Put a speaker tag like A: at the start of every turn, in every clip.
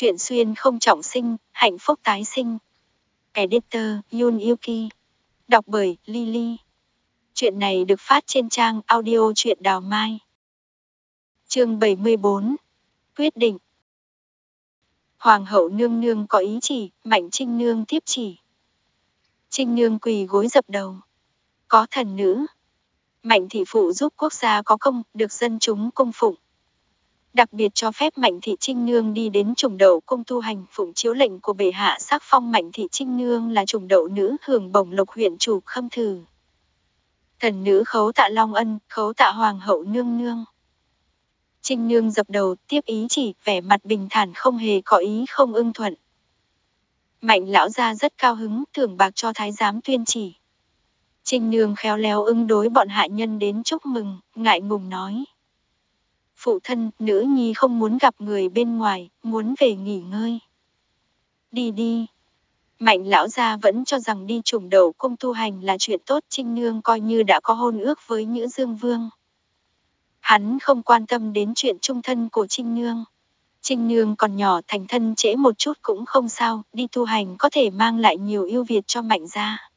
A: Chuyện xuyên không trọng sinh, hạnh phúc tái sinh. Editor Yun Yuki. Đọc bởi Lily. Chuyện này được phát trên trang audio truyện đào mai. Chương 74. Quyết định. Hoàng hậu nương nương có ý chỉ, Mạnh Trinh nương tiếp chỉ. Trinh nương quỳ gối dập đầu. Có thần nữ. Mạnh thị phụ giúp quốc gia có công, được dân chúng cung phụng đặc biệt cho phép Mạnh Thị Trinh Nương đi đến trùng đậu cung tu hành phụng chiếu lệnh của bệ hạ sắc phong Mạnh Thị Trinh Nương là trùng đậu nữ hưởng bổng lộc huyện chủ khâm thử. Thần nữ khấu tạ Long Ân, khấu tạ Hoàng hậu Nương Nương. Trinh Nương dập đầu tiếp ý chỉ, vẻ mặt bình thản không hề có ý không ưng thuận. Mạnh lão gia rất cao hứng, thưởng bạc cho thái giám tuyên chỉ. Trinh Nương khéo léo ưng đối bọn hạ nhân đến chúc mừng, ngại ngùng nói phụ thân, nữ nhi không muốn gặp người bên ngoài, muốn về nghỉ ngơi. Đi đi. Mạnh lão gia vẫn cho rằng đi trùng đầu cung tu hành là chuyện tốt Trinh Nương coi như đã có hôn ước với Nhữ Dương Vương. Hắn không quan tâm đến chuyện trung thân của Trinh Nương. Trinh Nương còn nhỏ thành thân trễ một chút cũng không sao, đi tu hành có thể mang lại nhiều ưu việt cho mạnh gia.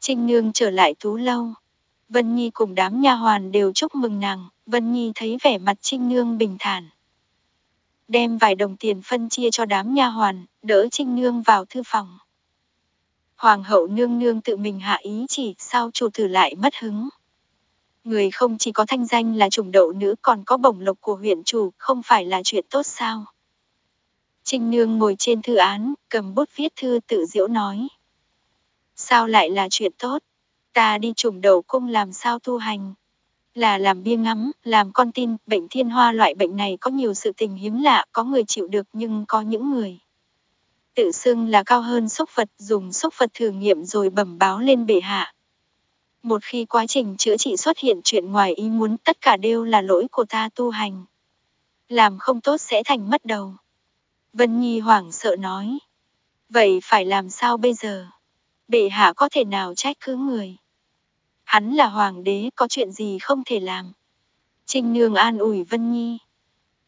A: Trinh Nương trở lại tú lâu. Vân Nhi cùng đám nha hoàn đều chúc mừng nàng, Vân Nhi thấy vẻ mặt Trinh Nương bình thản. Đem vài đồng tiền phân chia cho đám nha hoàn, đỡ Trinh Nương vào thư phòng. Hoàng hậu nương nương tự mình hạ ý chỉ sao chủ tử lại mất hứng. Người không chỉ có thanh danh là trùng đậu nữ còn có bổng lộc của huyện chủ, không phải là chuyện tốt sao. Trinh Nương ngồi trên thư án, cầm bút viết thư tự diễu nói. Sao lại là chuyện tốt? Ta đi trùng đầu cung làm sao tu hành? Là làm bia ngắm, làm con tin, bệnh thiên hoa loại bệnh này có nhiều sự tình hiếm lạ, có người chịu được nhưng có những người. Tự xưng là cao hơn xúc phật dùng xúc phật thử nghiệm rồi bẩm báo lên bệ hạ. Một khi quá trình chữa trị xuất hiện chuyện ngoài ý muốn tất cả đều là lỗi của ta tu hành. Làm không tốt sẽ thành mất đầu. Vân Nhi hoảng sợ nói. Vậy phải làm sao bây giờ? Bệ hạ có thể nào trách cứ người? Hắn là hoàng đế có chuyện gì không thể làm. Trinh Nương an ủi Vân Nhi.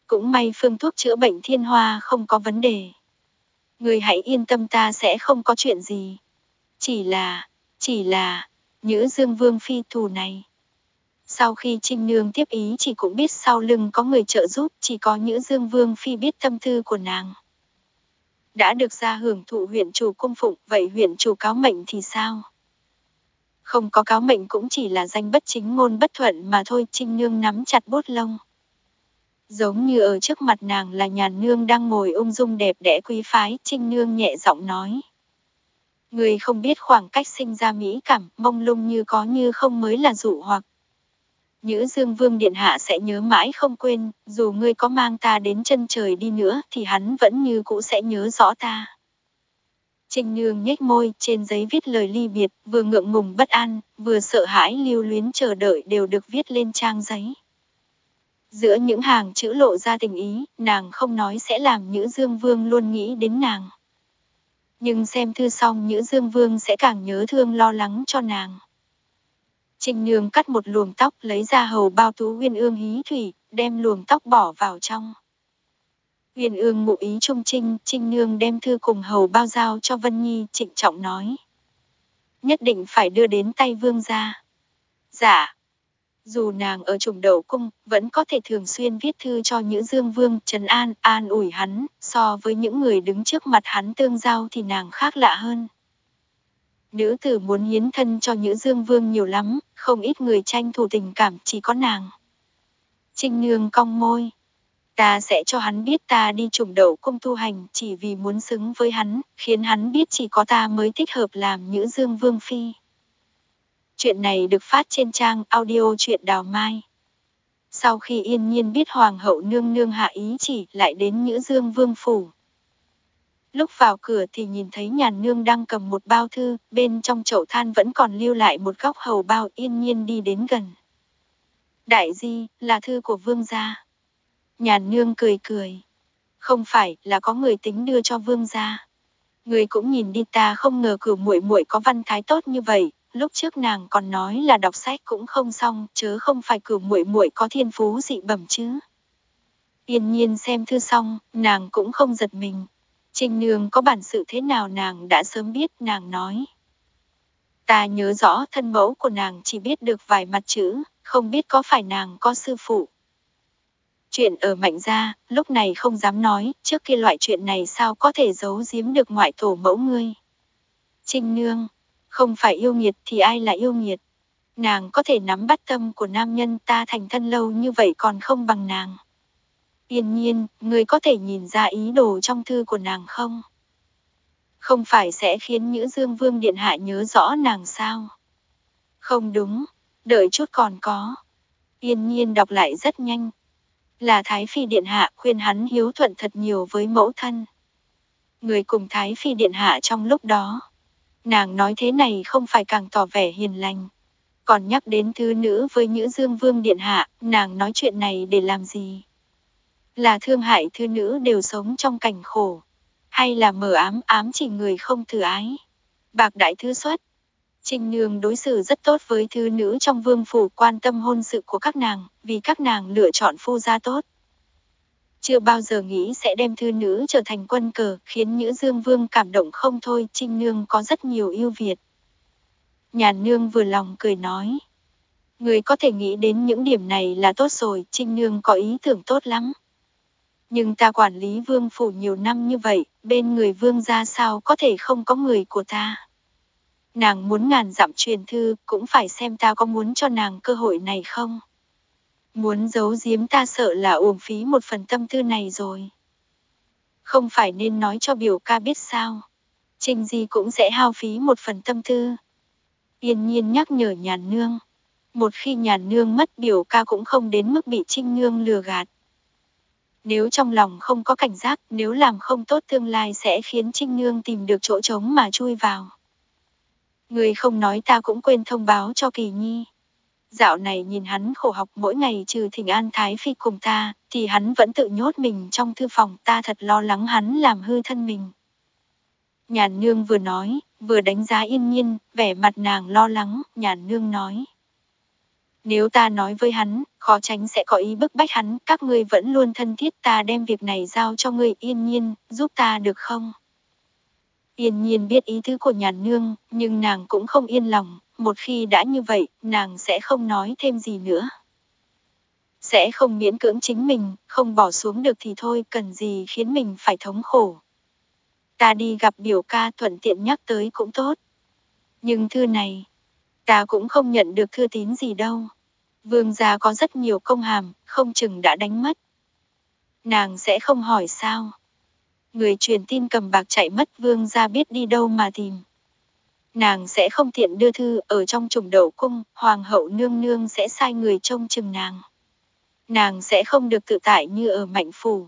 A: Cũng may phương thuốc chữa bệnh thiên hoa không có vấn đề. Người hãy yên tâm ta sẽ không có chuyện gì. Chỉ là, chỉ là, nữ dương vương phi thù này. Sau khi Trinh Nương tiếp ý chỉ cũng biết sau lưng có người trợ giúp, chỉ có nữ Dương Vương Phi biết tâm tư của nàng. Đã được ra hưởng thụ huyện chủ cung phụng, vậy huyện chủ cáo mệnh thì sao? Không có cáo mệnh cũng chỉ là danh bất chính ngôn bất thuận mà thôi, Trinh Nương nắm chặt bút lông. Giống như ở trước mặt nàng là nhàn nương đang ngồi ung dung đẹp đẽ quý phái, Trinh Nương nhẹ giọng nói. Người không biết khoảng cách sinh ra mỹ cảm, mông lung như có như không mới là dụ hoặc. Nhữ Dương Vương Điện Hạ sẽ nhớ mãi không quên, dù ngươi có mang ta đến chân trời đi nữa thì hắn vẫn như cũ sẽ nhớ rõ ta. Trình Nương nhếch môi, trên giấy viết lời ly biệt, vừa ngượng ngùng bất an, vừa sợ hãi lưu luyến chờ đợi đều được viết lên trang giấy. Giữa những hàng chữ lộ ra tình ý, nàng không nói sẽ làm Nhữ Dương Vương luôn nghĩ đến nàng. Nhưng xem thư xong Nhữ Dương Vương sẽ càng nhớ thương lo lắng cho nàng. Trình Nương cắt một luồng tóc lấy ra hầu bao tú nguyên ương hí thủy, đem luồng tóc bỏ vào trong. Huyền ương ngụ ý trung trinh, trinh nương đem thư cùng hầu bao giao cho Vân Nhi, trịnh trọng nói. Nhất định phải đưa đến tay vương gia. Dạ. Dù nàng ở trùng đầu cung, vẫn có thể thường xuyên viết thư cho Nhữ Dương Vương, Trần An, an ủi hắn, so với những người đứng trước mặt hắn tương giao thì nàng khác lạ hơn. Nữ tử muốn hiến thân cho Nhữ Dương Vương nhiều lắm, không ít người tranh thủ tình cảm chỉ có nàng. Trinh Nương cong môi, Ta sẽ cho hắn biết ta đi trùng đậu cung tu hành chỉ vì muốn xứng với hắn, khiến hắn biết chỉ có ta mới thích hợp làm nữ Dương Vương Phi. Chuyện này được phát trên trang audio truyện đào mai. Sau khi yên nhiên biết Hoàng hậu nương nương hạ ý chỉ lại đến Nhữ Dương Vương Phủ. Lúc vào cửa thì nhìn thấy nhàn nương đang cầm một bao thư, bên trong chậu than vẫn còn lưu lại một góc hầu bao yên nhiên đi đến gần. Đại di, là thư của vương gia. Nhàn nương cười cười. Không phải là có người tính đưa cho vương gia. Người cũng nhìn đi ta không ngờ cửu muội muội có văn thái tốt như vậy, lúc trước nàng còn nói là đọc sách cũng không xong, chớ không phải cửu muội muội có thiên phú dị bẩm chứ. Yên nhiên xem thư xong, nàng cũng không giật mình. Trinh Nương có bản sự thế nào nàng đã sớm biết, nàng nói. Ta nhớ rõ thân mẫu của nàng chỉ biết được vài mặt chữ, không biết có phải nàng có sư phụ. Chuyện ở mạnh gia, lúc này không dám nói, trước kia loại chuyện này sao có thể giấu giếm được ngoại tổ mẫu ngươi. Trinh Nương, không phải yêu nghiệt thì ai là yêu nghiệt. Nàng có thể nắm bắt tâm của nam nhân ta thành thân lâu như vậy còn không bằng nàng. Yên nhiên, người có thể nhìn ra ý đồ trong thư của nàng không? Không phải sẽ khiến Nhữ Dương Vương Điện Hạ nhớ rõ nàng sao? Không đúng, đợi chút còn có. Yên nhiên đọc lại rất nhanh. Là Thái Phi Điện Hạ khuyên hắn hiếu thuận thật nhiều với mẫu thân. Người cùng Thái Phi Điện Hạ trong lúc đó. Nàng nói thế này không phải càng tỏ vẻ hiền lành. Còn nhắc đến thứ nữ với Nhữ Dương Vương Điện Hạ, nàng nói chuyện này để làm gì? Là thương hại thư nữ đều sống trong cảnh khổ, hay là mờ ám ám chỉ người không thử ái. Bạc đại thư xuất, Trinh Nương đối xử rất tốt với thư nữ trong vương phủ quan tâm hôn sự của các nàng, vì các nàng lựa chọn phu gia tốt. Chưa bao giờ nghĩ sẽ đem thư nữ trở thành quân cờ, khiến Nhữ Dương Vương cảm động không thôi, Trinh Nương có rất nhiều ưu việt. Nhà Nương vừa lòng cười nói. Người có thể nghĩ đến những điểm này là tốt rồi, Trinh Nương có ý tưởng tốt lắm. Nhưng ta quản lý vương phủ nhiều năm như vậy, bên người vương ra sao có thể không có người của ta. Nàng muốn ngàn dặm truyền thư, cũng phải xem ta có muốn cho nàng cơ hội này không. Muốn giấu giếm ta sợ là uổng phí một phần tâm tư này rồi. Không phải nên nói cho biểu ca biết sao. Trình gì cũng sẽ hao phí một phần tâm tư. Yên nhiên nhắc nhở nhàn nương. Một khi nhàn nương mất biểu ca cũng không đến mức bị trinh nương lừa gạt. Nếu trong lòng không có cảnh giác, nếu làm không tốt tương lai sẽ khiến Trinh Nương tìm được chỗ trống mà chui vào. Người không nói ta cũng quên thông báo cho Kỳ Nhi. Dạo này nhìn hắn khổ học mỗi ngày trừ thỉnh an Thái Phi cùng ta, thì hắn vẫn tự nhốt mình trong thư phòng ta thật lo lắng hắn làm hư thân mình. Nhàn nương vừa nói, vừa đánh giá yên nhiên, vẻ mặt nàng lo lắng, nhàn nương nói. Nếu ta nói với hắn, khó tránh sẽ có ý bức bách hắn, các ngươi vẫn luôn thân thiết ta đem việc này giao cho ngươi yên nhiên, giúp ta được không? Yên nhiên biết ý tứ của nhà nương, nhưng nàng cũng không yên lòng, một khi đã như vậy, nàng sẽ không nói thêm gì nữa. Sẽ không miễn cưỡng chính mình, không bỏ xuống được thì thôi, cần gì khiến mình phải thống khổ. Ta đi gặp biểu ca thuận tiện nhắc tới cũng tốt. Nhưng thư này, ta cũng không nhận được thư tín gì đâu. Vương gia có rất nhiều công hàm, không chừng đã đánh mất. Nàng sẽ không hỏi sao. Người truyền tin cầm bạc chạy mất vương gia biết đi đâu mà tìm. Nàng sẽ không tiện đưa thư ở trong trùng đậu cung, hoàng hậu nương nương sẽ sai người trông chừng nàng. Nàng sẽ không được tự tại như ở mạnh phủ.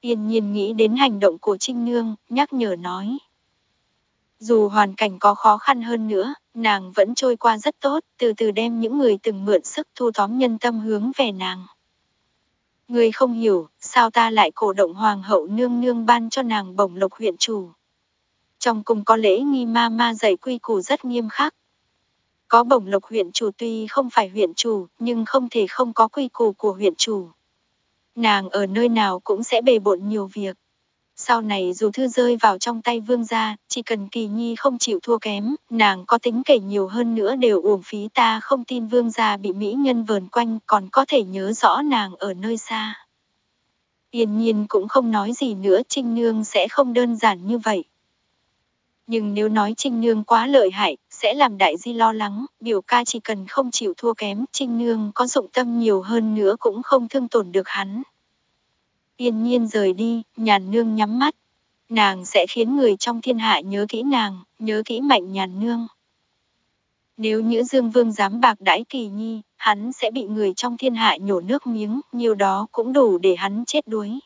A: Yên nhiên nghĩ đến hành động của Trinh Nương, nhắc nhở nói. Dù hoàn cảnh có khó khăn hơn nữa, nàng vẫn trôi qua rất tốt, từ từ đem những người từng mượn sức thu tóm nhân tâm hướng về nàng. Người không hiểu, sao ta lại cổ động hoàng hậu nương nương ban cho nàng bổng lộc huyện chủ. Trong cung có lễ nghi ma ma dạy quy củ rất nghiêm khắc. Có bổng lộc huyện chủ tuy không phải huyện chủ, nhưng không thể không có quy củ của huyện chủ. Nàng ở nơi nào cũng sẽ bề bộn nhiều việc. Sau này dù thư rơi vào trong tay vương gia, chỉ cần kỳ nhi không chịu thua kém, nàng có tính kể nhiều hơn nữa đều uổng phí ta không tin vương gia bị mỹ nhân vờn quanh còn có thể nhớ rõ nàng ở nơi xa. Yên nhiên cũng không nói gì nữa Trinh Nương sẽ không đơn giản như vậy. Nhưng nếu nói Trinh Nương quá lợi hại, sẽ làm đại di lo lắng, biểu ca chỉ cần không chịu thua kém, Trinh Nương có dụng tâm nhiều hơn nữa cũng không thương tổn được hắn. Yên nhiên rời đi, nhàn nương nhắm mắt. Nàng sẽ khiến người trong thiên hạ nhớ kỹ nàng, nhớ kỹ mạnh nhàn nương. Nếu Nhữ Dương Vương dám bạc đãi kỳ nhi, hắn sẽ bị người trong thiên hạ nhổ nước miếng, nhiều đó cũng đủ để hắn chết đuối.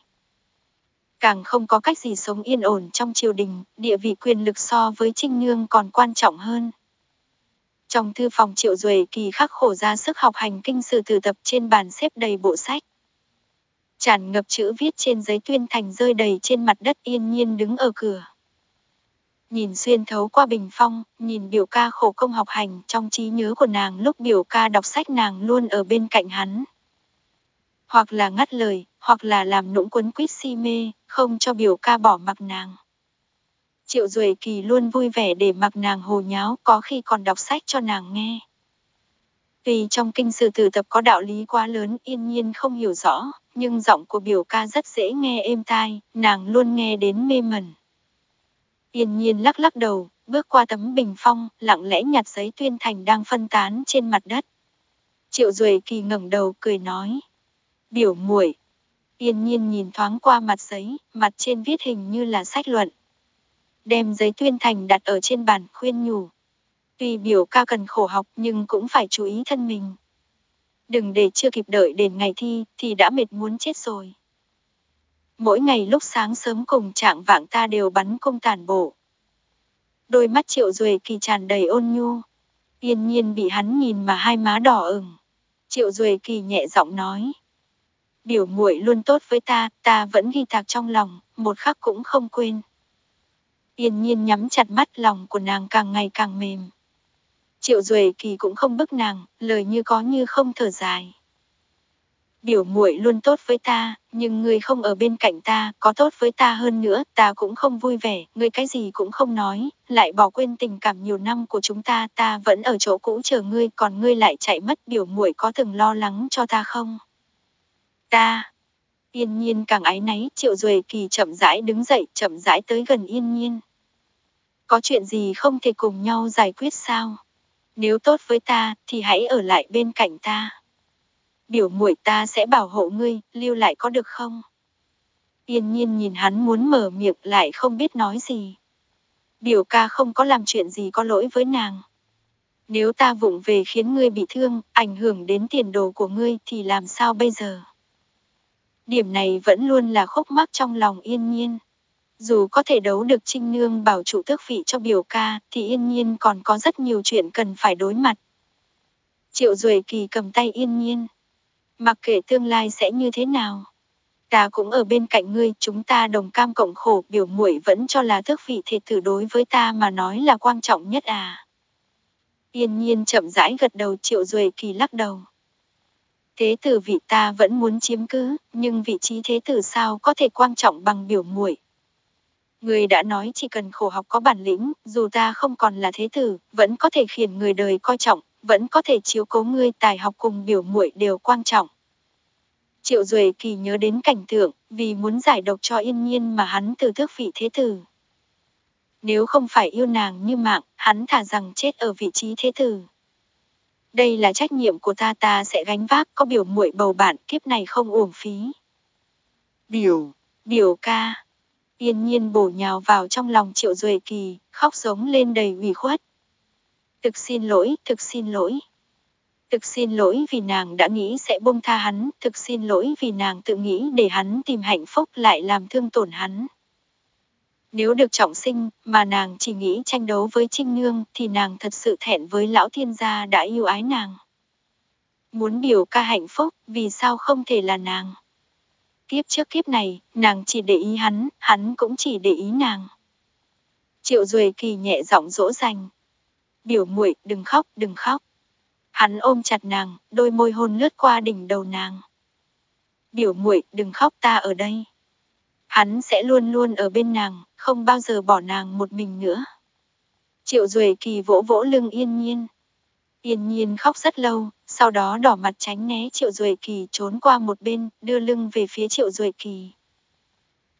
A: Càng không có cách gì sống yên ổn trong triều đình, địa vị quyền lực so với Trinh Nương còn quan trọng hơn. Trong thư phòng triệu duệ kỳ khắc khổ ra sức học hành kinh sử từ tập trên bàn xếp đầy bộ sách tràn ngập chữ viết trên giấy tuyên thành rơi đầy trên mặt đất yên nhiên đứng ở cửa. Nhìn xuyên thấu qua bình phong, nhìn biểu ca khổ công học hành trong trí nhớ của nàng lúc biểu ca đọc sách nàng luôn ở bên cạnh hắn. hoặc là ngắt lời, hoặc là làm nũng quấn quýt si mê, không cho biểu ca bỏ mặc nàng. Triệu Duệ Kỳ luôn vui vẻ để mặc nàng hồ nháo, có khi còn đọc sách cho nàng nghe. Vì trong kinh sử tử tập có đạo lý quá lớn yên nhiên không hiểu rõ, nhưng giọng của biểu ca rất dễ nghe êm tai, nàng luôn nghe đến mê mẩn. Yên nhiên lắc lắc đầu, bước qua tấm bình phong, lặng lẽ nhặt giấy tuyên thành đang phân tán trên mặt đất. Triệu Duệ Kỳ ngẩng đầu cười nói. Biểu muội. Yên nhiên nhìn thoáng qua mặt giấy, mặt trên viết hình như là sách luận. Đem giấy tuyên thành đặt ở trên bàn khuyên nhủ. Tuy biểu ca cần khổ học nhưng cũng phải chú ý thân mình. Đừng để chưa kịp đợi đến ngày thi thì đã mệt muốn chết rồi. Mỗi ngày lúc sáng sớm cùng trạng vạng ta đều bắn cung tàn bộ. Đôi mắt triệu duệ kỳ tràn đầy ôn nhu. Yên nhiên bị hắn nhìn mà hai má đỏ ửng. Triệu duệ kỳ nhẹ giọng nói. Biểu muội luôn tốt với ta, ta vẫn ghi tạc trong lòng, một khắc cũng không quên. Yên nhiên nhắm chặt mắt lòng của nàng càng ngày càng mềm. Triệu Duệ Kỳ cũng không bức nàng, lời như có như không thở dài. Biểu muội luôn tốt với ta, nhưng ngươi không ở bên cạnh ta, có tốt với ta hơn nữa, ta cũng không vui vẻ, ngươi cái gì cũng không nói, lại bỏ quên tình cảm nhiều năm của chúng ta, ta vẫn ở chỗ cũ chờ ngươi, còn ngươi lại chạy mất, biểu muội có từng lo lắng cho ta không? Ta. Yên nhiên càng ái náy, Triệu Duệ Kỳ chậm rãi đứng dậy, chậm rãi tới gần Yên nhiên. Có chuyện gì không thể cùng nhau giải quyết sao? Nếu tốt với ta, thì hãy ở lại bên cạnh ta. Biểu muội ta sẽ bảo hộ ngươi, lưu lại có được không? Yên nhiên nhìn hắn muốn mở miệng lại không biết nói gì. Biểu ca không có làm chuyện gì có lỗi với nàng. Nếu ta vụng về khiến ngươi bị thương, ảnh hưởng đến tiền đồ của ngươi thì làm sao bây giờ? Điểm này vẫn luôn là khúc mắc trong lòng yên nhiên. Dù có thể đấu được Trinh Nương bảo trụ tước vị cho biểu ca, thì yên nhiên còn có rất nhiều chuyện cần phải đối mặt. Triệu Duệ Kỳ cầm tay yên nhiên. Mặc kệ tương lai sẽ như thế nào. Ta cũng ở bên cạnh ngươi, chúng ta đồng cam cộng khổ, biểu muội vẫn cho là tước vị thể tử đối với ta mà nói là quan trọng nhất à. Yên nhiên chậm rãi gật đầu Triệu Duệ Kỳ lắc đầu. Thế tử vị ta vẫn muốn chiếm cứ, nhưng vị trí thế tử sao có thể quan trọng bằng biểu muội. Người đã nói chỉ cần khổ học có bản lĩnh, dù ta không còn là thế tử, vẫn có thể khiến người đời coi trọng, vẫn có thể chiếu cố ngươi tài học cùng biểu muội đều quan trọng. Triệu Duệ Kỳ nhớ đến cảnh tượng, vì muốn giải độc cho yên nhiên mà hắn từ thước vị thế tử. Nếu không phải yêu nàng như mạng, hắn thả rằng chết ở vị trí thế tử. Đây là trách nhiệm của ta ta sẽ gánh vác có biểu muội bầu bạn kiếp này không uổng phí. Biểu, biểu ca. Yên nhiên bổ nhào vào trong lòng triệu duệ kỳ, khóc giống lên đầy ủy khuất. Thực xin lỗi, thực xin lỗi. Thực xin lỗi vì nàng đã nghĩ sẽ buông tha hắn, thực xin lỗi vì nàng tự nghĩ để hắn tìm hạnh phúc lại làm thương tổn hắn. Nếu được trọng sinh, mà nàng chỉ nghĩ tranh đấu với Trinh Nương, thì nàng thật sự thẹn với lão thiên gia đã yêu ái nàng. Muốn biểu ca hạnh phúc, vì sao không thể là nàng? Kiếp trước kiếp này, nàng chỉ để ý hắn, hắn cũng chỉ để ý nàng. Triệu Duệ Kỳ nhẹ giọng dỗ dành. Biểu muội, đừng khóc, đừng khóc. Hắn ôm chặt nàng, đôi môi hôn lướt qua đỉnh đầu nàng. Biểu muội, đừng khóc ta ở đây. Hắn sẽ luôn luôn ở bên nàng, không bao giờ bỏ nàng một mình nữa. Triệu Duệ Kỳ vỗ vỗ lưng yên nhiên. Yên nhiên khóc rất lâu, sau đó đỏ mặt tránh né Triệu Duệ Kỳ trốn qua một bên, đưa lưng về phía Triệu Duệ Kỳ.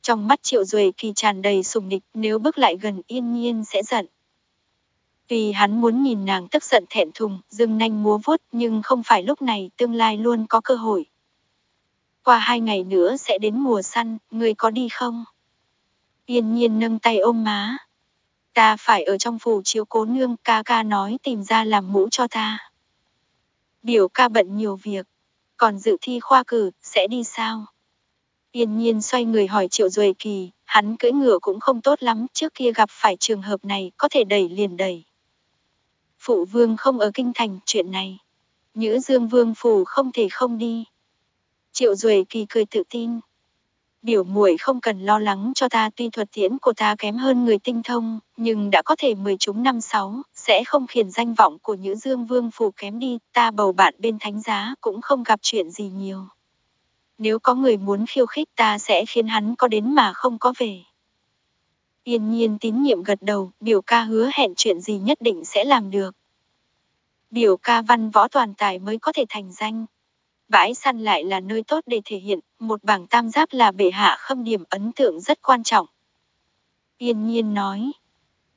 A: Trong mắt Triệu Duệ Kỳ tràn đầy sùng địch, nếu bước lại gần yên nhiên sẽ giận. Vì hắn muốn nhìn nàng tức giận thẹn thùng, dừng nanh múa vuốt, nhưng không phải lúc này, tương lai luôn có cơ hội. Qua hai ngày nữa sẽ đến mùa săn, người có đi không? Yên nhiên nâng tay ôm má. Ta phải ở trong phủ chiếu cố nương, ca ca nói tìm ra làm mũ cho ta. Biểu ca bận nhiều việc, còn dự thi khoa cử, sẽ đi sao? Yên nhiên xoay người hỏi Triệu Duệ Kỳ, hắn cưỡi ngựa cũng không tốt lắm, trước kia gặp phải trường hợp này, có thể đẩy liền đẩy. Phụ vương không ở kinh thành, chuyện này. Nhữ dương vương phủ không thể không đi. Triệu Duệ Kỳ cười tự tin. Biểu muội không cần lo lắng cho ta tuy thuật tiễn của ta kém hơn người tinh thông, nhưng đã có thể mười chúng năm sáu, sẽ không khiến danh vọng của Nhữ Dương Vương phủ kém đi, ta bầu bạn bên thánh giá cũng không gặp chuyện gì nhiều. Nếu có người muốn khiêu khích ta sẽ khiến hắn có đến mà không có về. Yên nhiên tín nhiệm gật đầu, biểu ca hứa hẹn chuyện gì nhất định sẽ làm được. Biểu ca văn võ toàn tài mới có thể thành danh. Bãi săn lại là nơi tốt để thể hiện, một bảng tam giáp là bệ hạ khâm điểm ấn tượng rất quan trọng. Yên nhiên nói,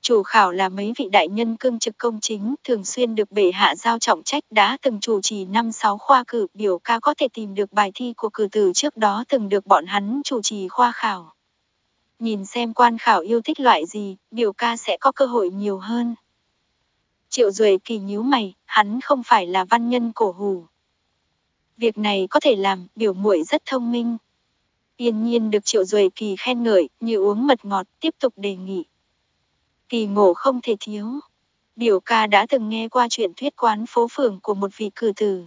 A: chủ khảo là mấy vị đại nhân cương trực công chính, thường xuyên được bệ hạ giao trọng trách đã từng chủ trì năm sáu khoa cử, biểu ca có thể tìm được bài thi của cử tử trước đó từng được bọn hắn chủ trì khoa khảo. Nhìn xem quan khảo yêu thích loại gì, biểu ca sẽ có cơ hội nhiều hơn. Triệu Duệ kỳ nhíu mày, hắn không phải là văn nhân cổ hủ. Việc này có thể làm, biểu muội rất thông minh. Yên nhiên được Triệu Duệ kỳ khen ngợi, như uống mật ngọt, tiếp tục đề nghị. Kỳ ngộ không thể thiếu. Biểu ca đã từng nghe qua chuyện thuyết quán phố phường của một vị cử tử.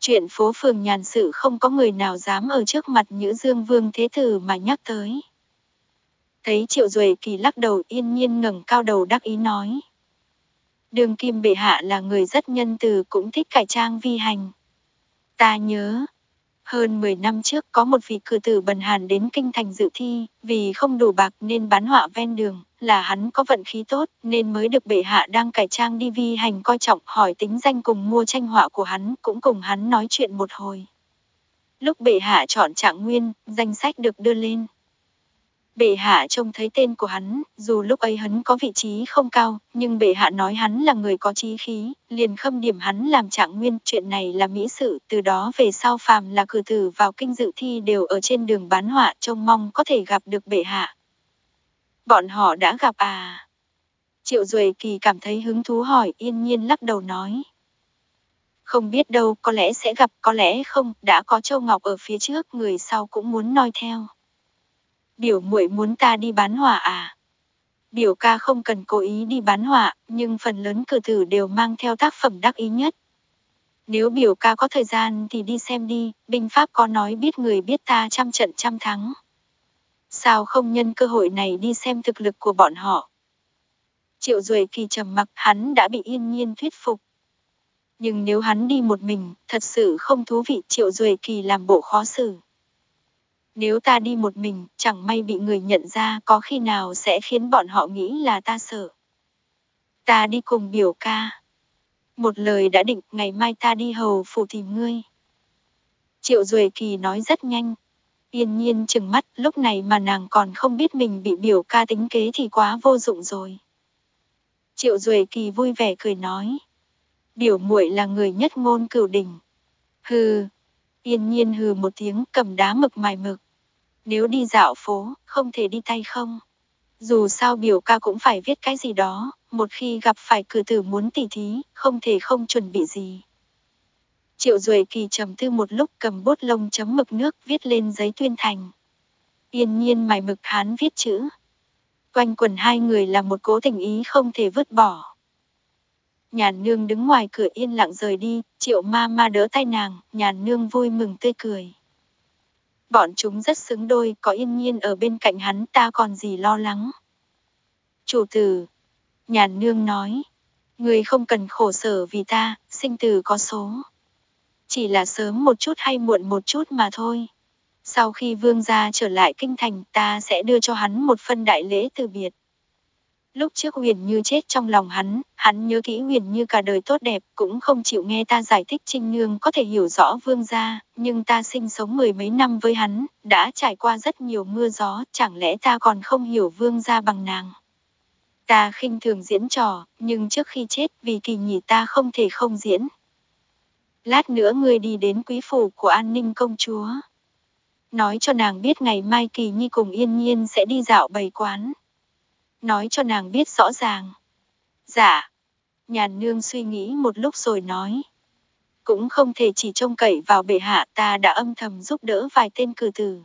A: Chuyện phố phường nhàn sự không có người nào dám ở trước mặt Nhữ Dương Vương Thế Tử mà nhắc tới. Thấy Triệu Duệ kỳ lắc đầu yên nhiên ngẩng cao đầu đắc ý nói. Đường kim bệ hạ là người rất nhân từ cũng thích cải trang vi hành. Ta nhớ, hơn 10 năm trước có một vị cử tử bần hàn đến kinh thành dự thi, vì không đủ bạc nên bán họa ven đường, là hắn có vận khí tốt nên mới được bệ hạ đang cải trang đi vi hành coi trọng hỏi tính danh cùng mua tranh họa của hắn cũng cùng hắn nói chuyện một hồi. Lúc bệ hạ chọn trạng nguyên, danh sách được đưa lên. Bệ hạ trông thấy tên của hắn, dù lúc ấy hắn có vị trí không cao, nhưng bệ hạ nói hắn là người có trí khí, liền khâm điểm hắn làm trạng nguyên, chuyện này là mỹ sự, từ đó về sau phàm là cử tử vào kinh dự thi đều ở trên đường bán họa trông mong có thể gặp được bệ hạ. Bọn họ đã gặp à? Triệu Duệ Kỳ cảm thấy hứng thú hỏi yên nhiên lắc đầu nói. Không biết đâu, có lẽ sẽ gặp, có lẽ không, đã có Châu Ngọc ở phía trước, người sau cũng muốn noi theo. Biểu muội muốn ta đi bán hỏa à? Biểu ca không cần cố ý đi bán hỏa, nhưng phần lớn cử tử đều mang theo tác phẩm đắc ý nhất. Nếu biểu ca có thời gian thì đi xem đi, binh pháp có nói biết người biết ta trăm trận trăm thắng. Sao không nhân cơ hội này đi xem thực lực của bọn họ? Triệu Duệ Kỳ trầm mặc, hắn đã bị yên nhiên thuyết phục. Nhưng nếu hắn đi một mình, thật sự không thú vị Triệu Duệ Kỳ làm bộ khó xử. Nếu ta đi một mình, chẳng may bị người nhận ra có khi nào sẽ khiến bọn họ nghĩ là ta sợ. Ta đi cùng biểu ca. Một lời đã định, ngày mai ta đi hầu phủ tìm ngươi. Triệu Duệ Kỳ nói rất nhanh. Yên nhiên chừng mắt, lúc này mà nàng còn không biết mình bị biểu ca tính kế thì quá vô dụng rồi. Triệu Duệ Kỳ vui vẻ cười nói. Biểu muội là người nhất ngôn cửu đỉnh. Hừ. Yên nhiên hừ một tiếng cầm đá mực mài mực. Nếu đi dạo phố, không thể đi tay không. Dù sao biểu ca cũng phải viết cái gì đó, một khi gặp phải cử tử muốn tỉ thí, không thể không chuẩn bị gì. Triệu Duệ Kỳ trầm tư một lúc cầm bút lông chấm mực nước viết lên giấy tuyên thành. Yên nhiên mài mực hán viết chữ. Quanh quần hai người là một cố tình ý không thể vứt bỏ. Nhàn nương đứng ngoài cửa yên lặng rời đi, triệu ma ma đỡ tay nàng, nhàn nương vui mừng tươi cười. Bọn chúng rất xứng đôi, có yên nhiên ở bên cạnh hắn ta còn gì lo lắng. Chủ tử, nhàn nương nói, người không cần khổ sở vì ta, sinh tử có số. Chỉ là sớm một chút hay muộn một chút mà thôi. Sau khi vương gia trở lại kinh thành ta sẽ đưa cho hắn một phân đại lễ từ biệt. Lúc trước huyền như chết trong lòng hắn, hắn nhớ kỹ huyền như cả đời tốt đẹp, cũng không chịu nghe ta giải thích trinh nương có thể hiểu rõ vương gia, nhưng ta sinh sống mười mấy năm với hắn, đã trải qua rất nhiều mưa gió, chẳng lẽ ta còn không hiểu vương gia bằng nàng. Ta khinh thường diễn trò, nhưng trước khi chết vì kỳ nhỉ ta không thể không diễn. Lát nữa ngươi đi đến quý phủ của an ninh công chúa. Nói cho nàng biết ngày mai kỳ nhi cùng yên nhiên sẽ đi dạo bày quán nói cho nàng biết rõ ràng. Dạ. Nhàn nương suy nghĩ một lúc rồi nói. Cũng không thể chỉ trông cậy vào bệ hạ ta đã âm thầm giúp đỡ vài tên cử tử.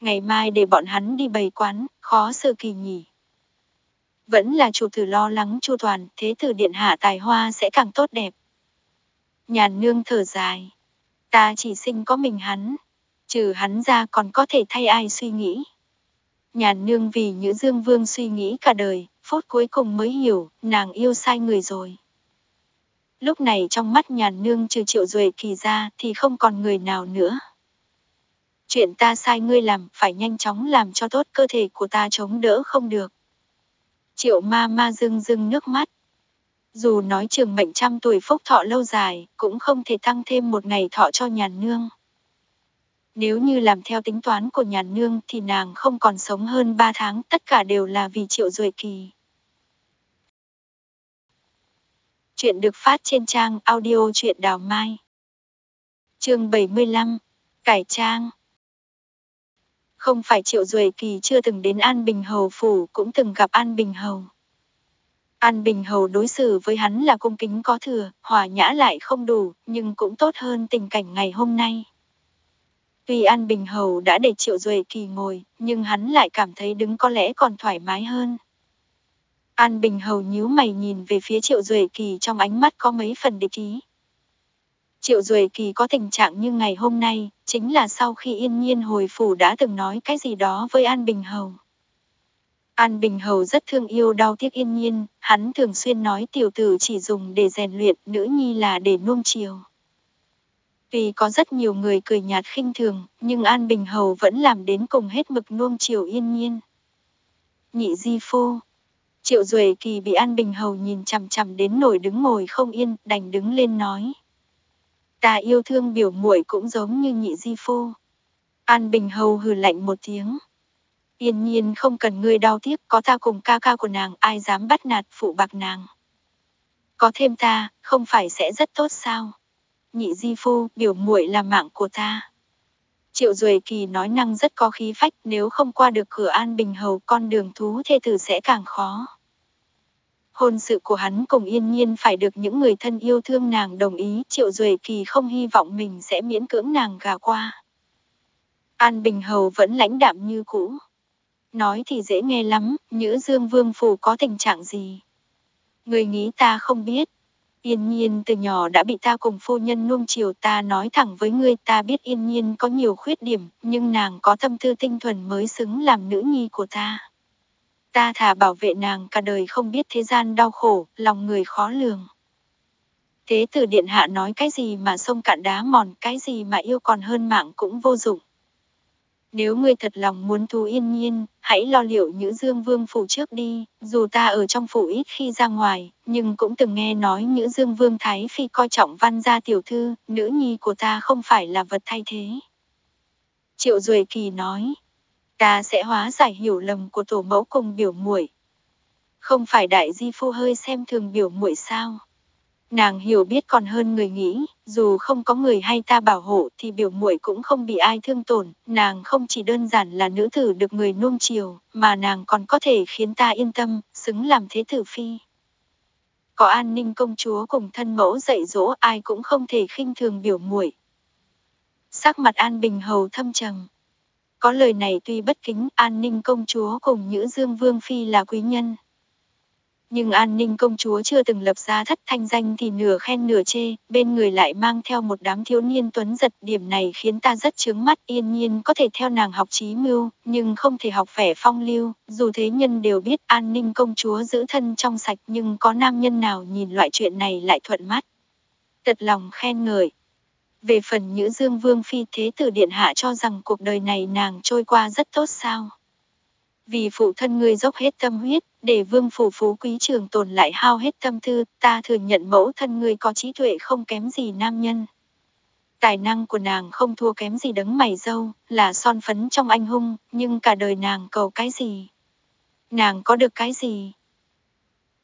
A: Ngày mai để bọn hắn đi bày quán, khó sơ kỳ nhỉ. Vẫn là chủ tử lo lắng chu toàn, thế tử điện hạ tài hoa sẽ càng tốt đẹp. Nhàn nương thở dài. Ta chỉ sinh có mình hắn. Trừ hắn ra còn có thể thay ai suy nghĩ. Nhàn nương vì Nhữ Dương Vương suy nghĩ cả đời, phút cuối cùng mới hiểu, nàng yêu sai người rồi. Lúc này trong mắt nhàn nương trừ triệu duệ kỳ ra thì không còn người nào nữa. Chuyện ta sai ngươi làm, phải nhanh chóng làm cho tốt cơ thể của ta chống đỡ không được. Triệu ma ma rưng rưng nước mắt. Dù nói trường mệnh trăm tuổi phúc thọ lâu dài, cũng không thể tăng thêm một ngày thọ cho nhàn nương. Nếu như làm theo tính toán của nhàn nương thì nàng không còn sống hơn 3 tháng, tất cả đều là vì triệu duệ kỳ. Chuyện được phát trên trang audio truyện đào mai. chương 75, Cải trang Không phải triệu duệ kỳ chưa từng đến An Bình Hầu Phủ cũng từng gặp An Bình Hầu. An Bình Hầu đối xử với hắn là cung kính có thừa, hòa nhã lại không đủ, nhưng cũng tốt hơn tình cảnh ngày hôm nay. Tuy An Bình Hầu đã để Triệu Duệ Kỳ ngồi, nhưng hắn lại cảm thấy đứng có lẽ còn thoải mái hơn. An Bình Hầu nhíu mày nhìn về phía Triệu Duệ Kỳ trong ánh mắt có mấy phần địch ý. Triệu Duệ Kỳ có tình trạng như ngày hôm nay, chính là sau khi yên nhiên hồi phủ đã từng nói cái gì đó với An Bình Hầu. An Bình Hầu rất thương yêu đau tiếc yên nhiên, hắn thường xuyên nói tiểu tử chỉ dùng để rèn luyện, nữ nhi là để nuông chiều. Vì có rất nhiều người cười nhạt khinh thường, nhưng An Bình Hầu vẫn làm đến cùng hết mực nuông chiều yên nhiên. Nhị di phu. Triệu Duệ Kỳ bị An Bình Hầu nhìn chằm chằm đến nổi đứng ngồi không yên, đành đứng lên nói. Ta yêu thương biểu muội cũng giống như nhị di phu. An Bình Hầu hừ lạnh một tiếng. Yên nhiên không cần ngươi đau tiếc, có ta cùng ca ca của nàng, ai dám bắt nạt phụ bạc nàng. Có thêm ta, không phải sẽ rất tốt sao? Nhị di phu, biểu muội là mạng của ta. Triệu Duệ Kỳ nói năng rất có khí phách, nếu không qua được cửa An Bình Hầu con đường thú thê tử sẽ càng khó. Hôn sự của hắn cùng yên nhiên phải được những người thân yêu thương nàng đồng ý, Triệu Duệ Kỳ không hy vọng mình sẽ miễn cưỡng nàng gà qua. An Bình Hầu vẫn lãnh đạm như cũ. Nói thì dễ nghe lắm, Nhữ Dương Vương Phủ có tình trạng gì? Người nghĩ ta không biết. Yên nhiên từ nhỏ đã bị ta cùng phu nhân nuông chiều ta nói thẳng với ngươi ta biết yên nhiên có nhiều khuyết điểm, nhưng nàng có tâm tư tinh thuần mới xứng làm nữ nhi của ta. Ta thả bảo vệ nàng cả đời không biết thế gian đau khổ, lòng người khó lường. Thế tử điện hạ nói cái gì mà sông cạn đá mòn, cái gì mà yêu còn hơn mạng cũng vô dụng. Nếu ngươi thật lòng muốn thu yên nhiên, hãy lo liệu Nhữ Dương Vương phủ trước đi, dù ta ở trong phủ ít khi ra ngoài, nhưng cũng từng nghe nói Nhữ Dương Vương Thái Phi coi trọng văn gia tiểu thư, nữ nhi của ta không phải là vật thay thế. Triệu Duệ Kỳ nói, ta sẽ hóa giải hiểu lầm của tổ mẫu cùng biểu muội. Không phải đại di phu hơi xem thường biểu muội sao? Nàng hiểu biết còn hơn người nghĩ, dù không có người hay ta bảo hộ thì biểu muội cũng không bị ai thương tổn, nàng không chỉ đơn giản là nữ tử được người nuông chiều, mà nàng còn có thể khiến ta yên tâm, xứng làm thế tử phi. Có an ninh công chúa cùng thân mẫu dạy dỗ ai cũng không thể khinh thường biểu muội. Sắc mặt an bình hầu thâm trầm. Có lời này tuy bất kính, an ninh công chúa cùng Nhữ Dương Vương Phi là quý nhân, nhưng an ninh công chúa chưa từng lập ra thất thanh danh thì nửa khen nửa chê, bên người lại mang theo một đám thiếu niên tuấn giật. Điểm này khiến ta rất chướng mắt yên nhiên có thể theo nàng học trí mưu, nhưng không thể học vẻ phong lưu. Dù thế nhân đều biết an ninh công chúa giữ thân trong sạch nhưng có nam nhân nào nhìn loại chuyện này lại thuận mắt. Tật lòng khen ngợi. Về phần Nhữ Dương Vương Phi Thế Tử Điện Hạ cho rằng cuộc đời này nàng trôi qua rất tốt sao. Vì phụ thân ngươi dốc hết tâm huyết, để vương phủ phú quý trường tồn lại hao hết tâm tư, ta thừa nhận mẫu thân ngươi có trí tuệ không kém gì nam nhân. Tài năng của nàng không thua kém gì đấng mày dâu, là son phấn trong anh hung, nhưng cả đời nàng cầu cái gì? Nàng có được cái gì?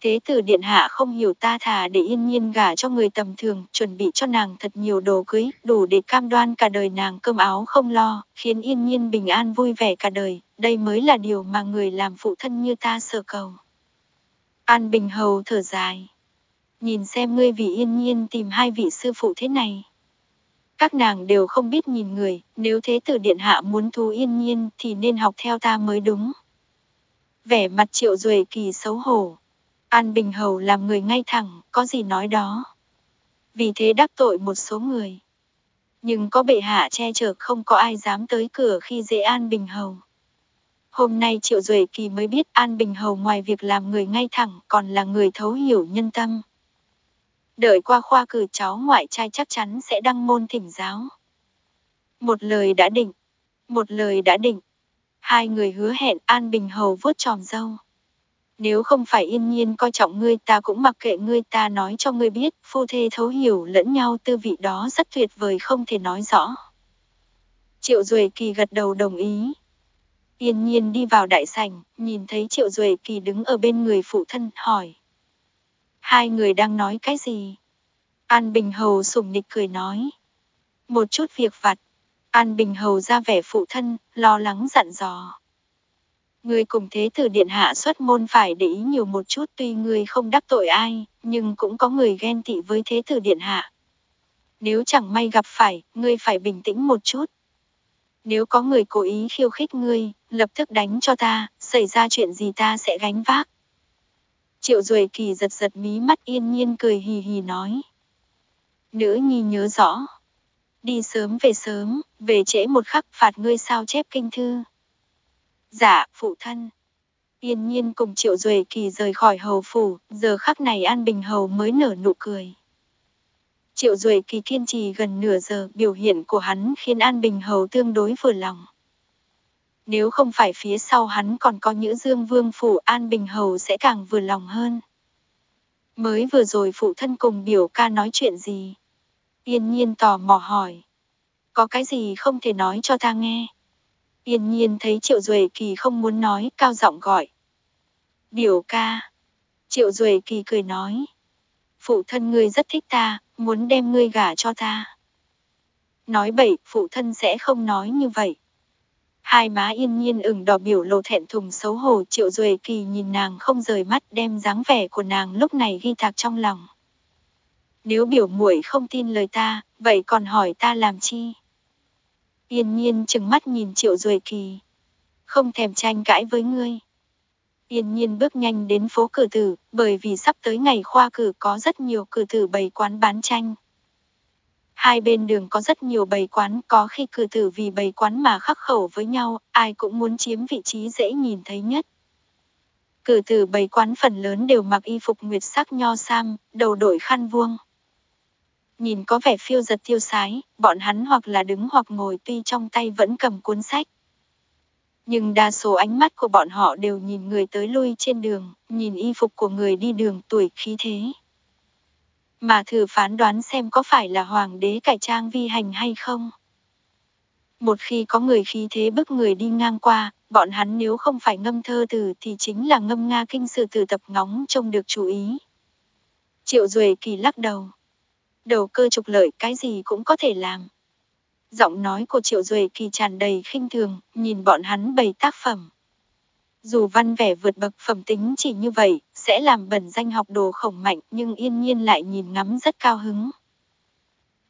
A: Thế tử điện hạ không hiểu ta thà để yên nhiên gả cho người tầm thường, chuẩn bị cho nàng thật nhiều đồ cưới, đủ để cam đoan cả đời nàng cơm áo không lo, khiến yên nhiên bình an vui vẻ cả đời, đây mới là điều mà người làm phụ thân như ta sở cầu. An Bình Hầu thở dài. Nhìn xem ngươi vì yên nhiên tìm hai vị sư phụ thế này. Các nàng đều không biết nhìn người, nếu thế tử điện hạ muốn thu yên nhiên thì nên học theo ta mới đúng. Vẻ mặt triệu duệ kỳ xấu hổ, An Bình Hầu làm người ngay thẳng, có gì nói đó. Vì thế đắc tội một số người. Nhưng có bệ hạ che chở không có ai dám tới cửa khi dễ An Bình Hầu. Hôm nay Triệu Duệ Kỳ mới biết An Bình Hầu ngoài việc làm người ngay thẳng còn là người thấu hiểu nhân tâm. Đợi qua khoa cử cháu ngoại trai chắc chắn sẽ đăng môn thỉnh giáo. Một lời đã định. Một lời đã định. Hai người hứa hẹn An Bình Hầu vuốt tròm dâu. Nếu không phải yên nhiên coi trọng ngươi ta cũng mặc kệ ngươi ta nói cho ngươi biết, phu thê thấu hiểu lẫn nhau tư vị đó rất tuyệt vời không thể nói rõ. Triệu Duệ Kỳ gật đầu đồng ý. Yên nhiên đi vào đại sảnh, nhìn thấy Triệu Duệ Kỳ đứng ở bên người phụ thân, hỏi. Hai người đang nói cái gì? An Bình Hầu sùng nịch cười nói. Một chút việc vặt. An Bình Hầu ra vẻ phụ thân, lo lắng dặn dò. Người cùng thế tử điện hạ xuất môn phải để ý nhiều một chút tuy người không đắc tội ai, nhưng cũng có người ghen tị với thế tử điện hạ. Nếu chẳng may gặp phải, ngươi phải bình tĩnh một chút. Nếu có người cố ý khiêu khích ngươi, lập tức đánh cho ta, xảy ra chuyện gì ta sẽ gánh vác. Triệu Duệ Kỳ giật giật mí mắt yên nhiên cười hì hì nói. Nữ nhi nhớ rõ. Đi sớm về sớm, về trễ một khắc phạt ngươi sao chép kinh thư. Dạ, phụ thân. Yên nhiên cùng Triệu Duệ Kỳ rời khỏi hầu phủ, giờ khắc này An Bình Hầu mới nở nụ cười. Triệu Duệ Kỳ kiên trì gần nửa giờ, biểu hiện của hắn khiến An Bình Hầu tương đối vừa lòng. Nếu không phải phía sau hắn còn có những dương vương phủ An Bình Hầu sẽ càng vừa lòng hơn. Mới vừa rồi phụ thân cùng biểu ca nói chuyện gì? Yên nhiên tò mò hỏi. Có cái gì không thể nói cho ta nghe? Yên nhiên thấy Triệu Duệ Kỳ không muốn nói, cao giọng gọi. Biểu ca. Triệu Duệ Kỳ cười nói. Phụ thân ngươi rất thích ta, muốn đem ngươi gả cho ta. Nói bậy, phụ thân sẽ không nói như vậy. Hai má yên nhiên ửng đỏ biểu lộ thẹn thùng xấu hổ triệu duệ kỳ nhìn nàng không rời mắt đem dáng vẻ của nàng lúc này ghi tạc trong lòng. Nếu biểu muội không tin lời ta, vậy còn hỏi ta làm chi? Yên nhiên chừng mắt nhìn triệu duệ kỳ. Không thèm tranh cãi với ngươi. Yên nhiên bước nhanh đến phố cử tử, bởi vì sắp tới ngày khoa cử có rất nhiều cử tử bày quán bán tranh. Hai bên đường có rất nhiều bày quán, có khi cử tử vì bày quán mà khắc khẩu với nhau, ai cũng muốn chiếm vị trí dễ nhìn thấy nhất. Cử tử bày quán phần lớn đều mặc y phục nguyệt sắc nho sam, đầu đội khăn vuông. Nhìn có vẻ phiêu giật tiêu sái, bọn hắn hoặc là đứng hoặc ngồi tuy trong tay vẫn cầm cuốn sách. Nhưng đa số ánh mắt của bọn họ đều nhìn người tới lui trên đường, nhìn y phục của người đi đường tuổi khí thế. Mà thử phán đoán xem có phải là hoàng đế cải trang vi hành hay không. Một khi có người khí thế bức người đi ngang qua, bọn hắn nếu không phải ngâm thơ từ thì chính là ngâm Nga kinh sử từ tập ngóng trông được chú ý. Triệu Duệ Kỳ lắc đầu. Đầu cơ trục lợi cái gì cũng có thể làm. Giọng nói của Triệu Duệ Kỳ tràn đầy khinh thường, nhìn bọn hắn bày tác phẩm. Dù văn vẻ vượt bậc phẩm tính chỉ như vậy, sẽ làm bẩn danh học đồ khổng mạnh nhưng yên nhiên lại nhìn ngắm rất cao hứng.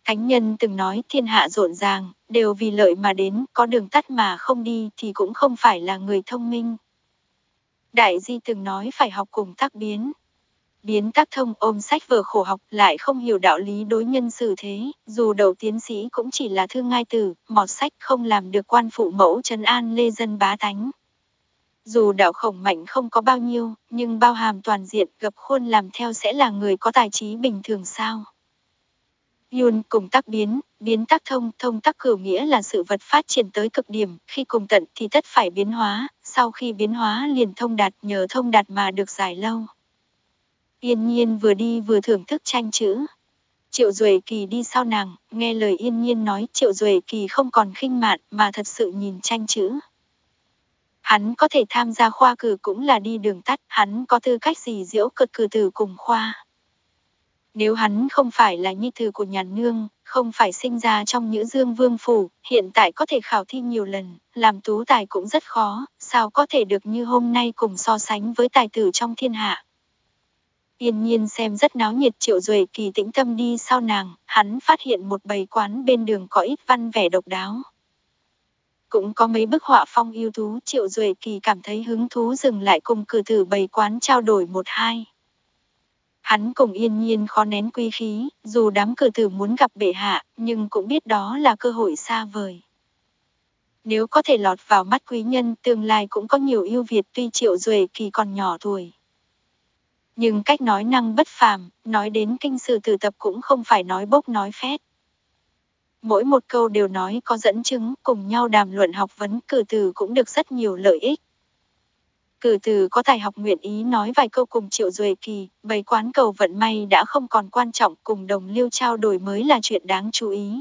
A: Thánh nhân từng nói thiên hạ rộn ràng, đều vì lợi mà đến, có đường tắt mà không đi thì cũng không phải là người thông minh. Đại Di từng nói phải học cùng tác biến. Biến tác thông ôm sách vở khổ học lại không hiểu đạo lý đối nhân xử thế, dù đầu tiến sĩ cũng chỉ là thương ngai tử, mọt sách không làm được quan phụ mẫu trấn an lê dân bá tánh. Dù đạo khổng mạnh không có bao nhiêu, nhưng bao hàm toàn diện gập khuôn làm theo sẽ là người có tài trí bình thường sao. Yun cùng tác biến, biến tác thông, thông tác cửu nghĩa là sự vật phát triển tới cực điểm, khi cùng tận thì tất phải biến hóa, sau khi biến hóa liền thông đạt nhờ thông đạt mà được giải lâu. Yên nhiên vừa đi vừa thưởng thức tranh chữ. Triệu Duệ Kỳ đi sau nàng, nghe lời yên nhiên nói Triệu Duệ Kỳ không còn khinh mạn mà thật sự nhìn tranh chữ. Hắn có thể tham gia khoa cử cũng là đi đường tắt, hắn có tư cách gì diễu cực cử tử cùng khoa. Nếu hắn không phải là nhi tử của nhà nương, không phải sinh ra trong những dương vương phủ, hiện tại có thể khảo thi nhiều lần, làm tú tài cũng rất khó, sao có thể được như hôm nay cùng so sánh với tài tử trong thiên hạ. Yên nhiên xem rất náo nhiệt triệu duệ kỳ tĩnh tâm đi sau nàng, hắn phát hiện một bầy quán bên đường có ít văn vẻ độc đáo. Cũng có mấy bức họa phong yêu thú triệu duệ kỳ cảm thấy hứng thú dừng lại cùng cử tử bầy quán trao đổi một hai. Hắn cùng yên nhiên khó nén quy khí, dù đám cử tử muốn gặp bệ hạ, nhưng cũng biết đó là cơ hội xa vời. Nếu có thể lọt vào mắt quý nhân tương lai cũng có nhiều ưu việt tuy triệu duệ kỳ còn nhỏ tuổi. Nhưng cách nói năng bất phàm, nói đến kinh sử tử tập cũng không phải nói bốc nói phét. mỗi một câu đều nói có dẫn chứng, cùng nhau đàm luận học vấn cử từ cũng được rất nhiều lợi ích. Cử từ có tài học nguyện ý nói vài câu cùng Triệu Duệ Kỳ, bày quán cầu vận may đã không còn quan trọng cùng đồng lưu trao đổi mới là chuyện đáng chú ý.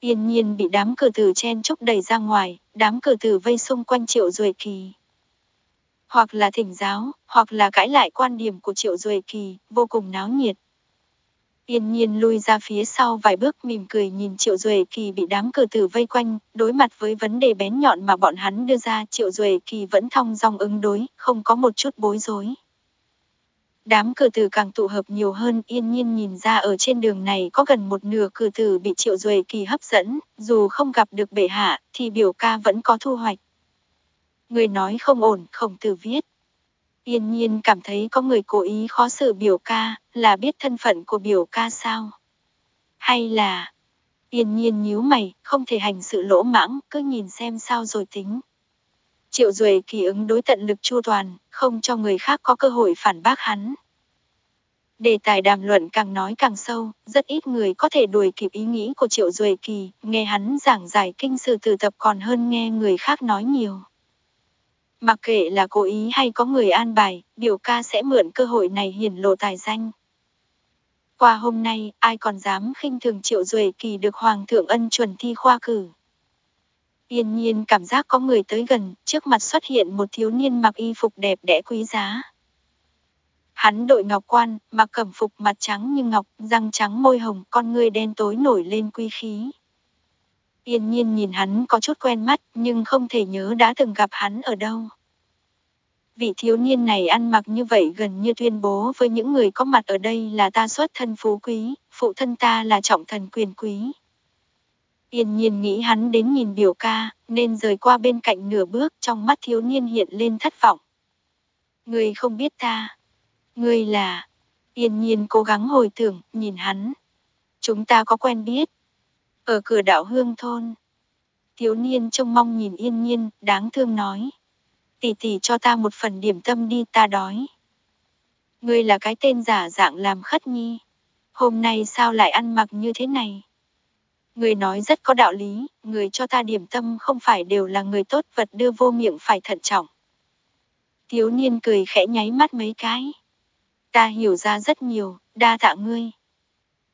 A: Yên nhiên bị đám cử tử chen chúc đẩy ra ngoài, đám cử tử vây xung quanh Triệu Duệ Kỳ. Hoặc là thỉnh giáo, hoặc là cãi lại quan điểm của Triệu Duệ Kỳ, vô cùng náo nhiệt. Yên nhiên lui ra phía sau vài bước mỉm cười nhìn Triệu Duệ Kỳ bị đám cử tử vây quanh, đối mặt với vấn đề bén nhọn mà bọn hắn đưa ra Triệu Duệ Kỳ vẫn thong dong ứng đối, không có một chút bối rối. Đám cử tử càng tụ hợp nhiều hơn yên nhiên nhìn ra ở trên đường này có gần một nửa cử tử bị Triệu Duệ Kỳ hấp dẫn, dù không gặp được bệ hạ thì biểu ca vẫn có thu hoạch. Người nói không ổn, khổng tử viết. Yên nhiên cảm thấy có người cố ý khó xử biểu ca, là biết thân phận của biểu ca sao? Hay là... Yên nhiên nhíu mày, không thể hành sự lỗ mãng, cứ nhìn xem sao rồi tính. Triệu Duệ kỳ ứng đối tận lực chu toàn, không cho người khác có cơ hội phản bác hắn. Đề tài đàm luận càng nói càng sâu, rất ít người có thể đuổi kịp ý nghĩ của Triệu Duệ Kỳ, nghe hắn giảng giải kinh sư từ tập còn hơn nghe người khác nói nhiều. Mặc kệ là cố ý hay có người an bài, biểu ca sẽ mượn cơ hội này hiển lộ tài danh. Qua hôm nay, ai còn dám khinh thường Triệu Duệ Kỳ được Hoàng thượng ân chuẩn thi khoa cử. Yên nhiên cảm giác có người tới gần, trước mặt xuất hiện một thiếu niên mặc y phục đẹp đẽ quý giá. Hắn đội ngọc quan, mặc cẩm phục mặt trắng như ngọc, răng trắng môi hồng, con ngươi đen tối nổi lên quy khí. Yên nhiên nhìn hắn có chút quen mắt, nhưng không thể nhớ đã từng gặp hắn ở đâu. Vị thiếu niên này ăn mặc như vậy gần như tuyên bố với những người có mặt ở đây là ta xuất thân phú quý, phụ thân ta là trọng thần quyền quý. Yên nhiên nghĩ hắn đến nhìn biểu ca, nên rời qua bên cạnh nửa bước trong mắt thiếu niên hiện lên thất vọng. Người không biết ta. Người là... Yên nhiên cố gắng hồi tưởng, nhìn hắn. Chúng ta có quen biết. Ở cửa đạo hương thôn. Thiếu niên trông mong nhìn yên nhiên, đáng thương nói. Tỷ tỷ cho ta một phần điểm tâm đi ta đói. Ngươi là cái tên giả dạng làm khất nhi. Hôm nay sao lại ăn mặc như thế này? Người nói rất có đạo lý, người cho ta điểm tâm không phải đều là người tốt vật đưa vô miệng phải thận trọng. Thiếu niên cười khẽ nháy mắt mấy cái. Ta hiểu ra rất nhiều, đa tạ ngươi.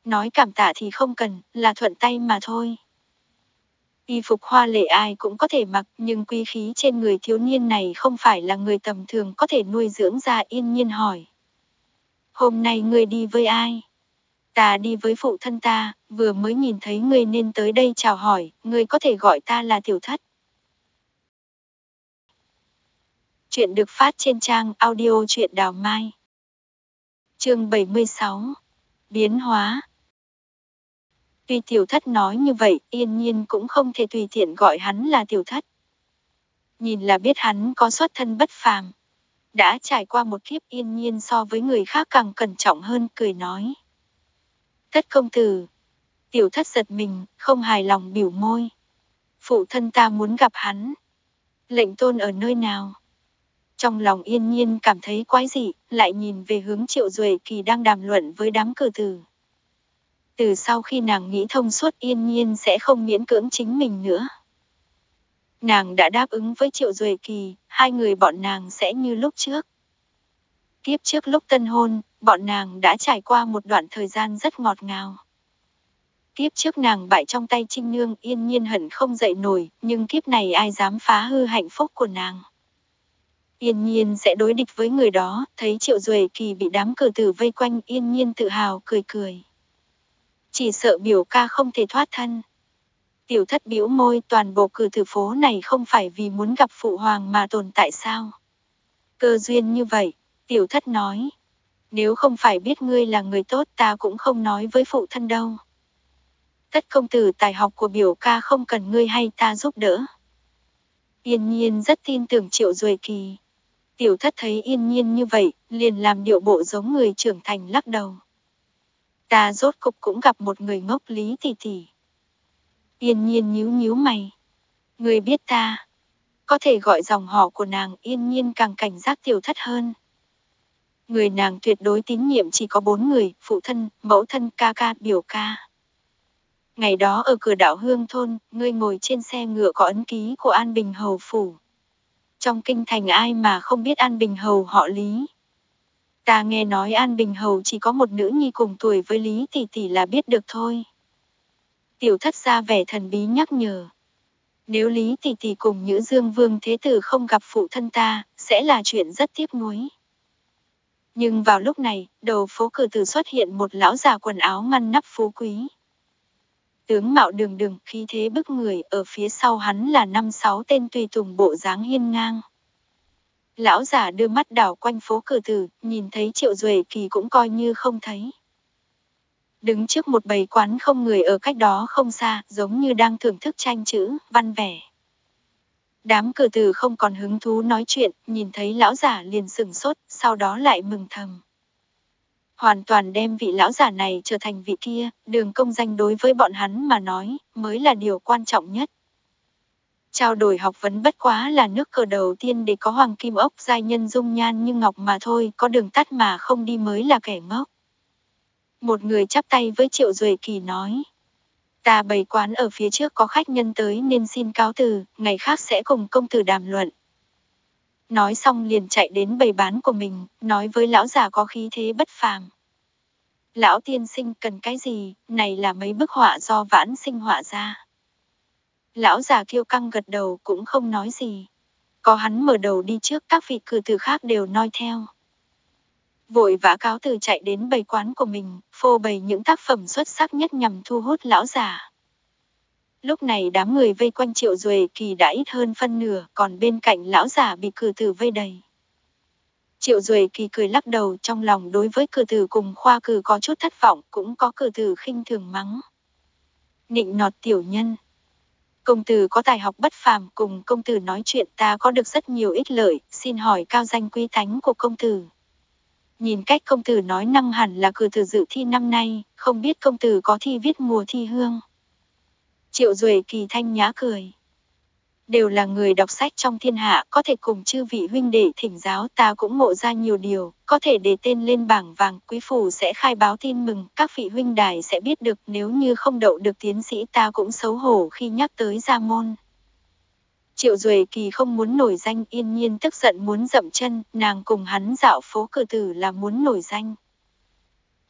A: Nói cảm tạ thì không cần, là thuận tay mà thôi. Y phục hoa lệ ai cũng có thể mặc, nhưng quy khí trên người thiếu niên này không phải là người tầm thường có thể nuôi dưỡng ra yên nhiên hỏi. Hôm nay ngươi đi với ai? Ta đi với phụ thân ta, vừa mới nhìn thấy ngươi nên tới đây chào hỏi, ngươi có thể gọi ta là tiểu thất. Chuyện được phát trên trang audio truyện đào mai. Chương 76 Biến hóa Tuy tiểu thất nói như vậy, yên nhiên cũng không thể tùy tiện gọi hắn là tiểu thất. Nhìn là biết hắn có xuất thân bất phàm. Đã trải qua một kiếp yên nhiên so với người khác càng cẩn trọng hơn, cười nói. Thất công tử. Tiểu thất giật mình, không hài lòng biểu môi. Phụ thân ta muốn gặp hắn. Lệnh tôn ở nơi nào? Trong lòng yên nhiên cảm thấy quái dị, lại nhìn về hướng triệu duệ kỳ đang đàm luận với đám cử tử. Từ sau khi nàng nghĩ thông suốt yên nhiên sẽ không miễn cưỡng chính mình nữa. Nàng đã đáp ứng với Triệu Duệ Kỳ, hai người bọn nàng sẽ như lúc trước. Tiếp trước lúc tân hôn, bọn nàng đã trải qua một đoạn thời gian rất ngọt ngào. Tiếp trước nàng bại trong tay Trinh Nương yên nhiên hận không dậy nổi, nhưng kiếp này ai dám phá hư hạnh phúc của nàng. Yên nhiên sẽ đối địch với người đó, thấy Triệu Duệ Kỳ bị đám cử tử vây quanh yên nhiên tự hào cười cười. Chỉ sợ biểu ca không thể thoát thân. Tiểu thất biểu môi toàn bộ cử tử phố này không phải vì muốn gặp phụ hoàng mà tồn tại sao. Cơ duyên như vậy, tiểu thất nói. Nếu không phải biết ngươi là người tốt ta cũng không nói với phụ thân đâu. Tất công tử tài học của biểu ca không cần ngươi hay ta giúp đỡ. Yên nhiên rất tin tưởng triệu duệ kỳ. Tiểu thất thấy yên nhiên như vậy, liền làm điệu bộ giống người trưởng thành lắc đầu. Ta rốt cục cũng gặp một người ngốc lý tỷ tỷ. Yên nhiên nhíu nhíu mày. Người biết ta. Có thể gọi dòng họ của nàng yên nhiên càng cảnh giác tiểu thất hơn. Người nàng tuyệt đối tín nhiệm chỉ có bốn người, phụ thân, mẫu thân, ca ca, biểu ca. Ngày đó ở cửa đảo Hương Thôn, ngươi ngồi trên xe ngựa có ấn ký của An Bình Hầu Phủ. Trong kinh thành ai mà không biết An Bình Hầu họ Lý. Ta nghe nói An Bình Hầu chỉ có một nữ nhi cùng tuổi với Lý Tỷ Tỷ là biết được thôi. Tiểu thất ra vẻ thần bí nhắc nhở. Nếu Lý Tỷ Tỷ cùng Nhữ Dương Vương Thế Tử không gặp phụ thân ta, sẽ là chuyện rất tiếc nuối. Nhưng vào lúc này, đầu phố cử tử xuất hiện một lão già quần áo ngăn nắp phú quý. Tướng mạo đường đường, khí thế bức người, ở phía sau hắn là năm sáu tên tùy tùng bộ dáng hiên ngang. Lão già đưa mắt đảo quanh phố cử tử, nhìn thấy triệu duệ kỳ cũng coi như không thấy. Đứng trước một bầy quán không người ở cách đó không xa, giống như đang thưởng thức tranh chữ, văn vẻ. Đám cử tử không còn hứng thú nói chuyện, nhìn thấy lão giả liền sừng sốt, sau đó lại mừng thầm. Hoàn toàn đem vị lão giả này trở thành vị kia, đường công danh đối với bọn hắn mà nói, mới là điều quan trọng nhất. Trao đổi học vấn bất quá là nước cờ đầu tiên để có hoàng kim ốc giai nhân dung nhan như ngọc mà thôi, có đường tắt mà không đi mới là kẻ ngốc. Một người chắp tay với Triệu Duệ Kỳ nói. Ta bày quán ở phía trước có khách nhân tới nên xin cáo từ, ngày khác sẽ cùng công tử đàm luận. Nói xong liền chạy đến bày bán của mình, nói với lão già có khí thế bất phàm. Lão tiên sinh cần cái gì, này là mấy bức họa do vãn sinh họa ra. Lão già kiêu căng gật đầu cũng không nói gì. Có hắn mở đầu đi trước các vị cử tử khác đều noi theo. Vội vã cáo từ chạy đến bày quán của mình, phô bày những tác phẩm xuất sắc nhất nhằm thu hút lão già. Lúc này đám người vây quanh triệu duệ kỳ đã ít hơn phân nửa, còn bên cạnh lão già bị cử tử vây đầy. Triệu duệ kỳ cười lắc đầu trong lòng đối với cử tử cùng khoa cử có chút thất vọng, cũng có cử tử khinh thường mắng. Nịnh nọt tiểu nhân, Công tử có tài học bất phàm cùng công tử nói chuyện ta có được rất nhiều ích lợi, xin hỏi cao danh quý thánh của công tử. Nhìn cách công tử nói năng hẳn là cử tử dự thi năm nay, không biết công tử có thi viết mùa thi hương. Triệu Duệ kỳ thanh nhã cười đều là người đọc sách trong thiên hạ, có thể cùng chư vị huynh đệ thỉnh giáo ta cũng ngộ ra nhiều điều, có thể để tên lên bảng vàng, quý phủ sẽ khai báo tin mừng, các vị huynh đài sẽ biết được nếu như không đậu được tiến sĩ ta cũng xấu hổ khi nhắc tới gia môn. Triệu Duệ Kỳ không muốn nổi danh yên nhiên tức giận muốn dậm chân, nàng cùng hắn dạo phố cử tử là muốn nổi danh.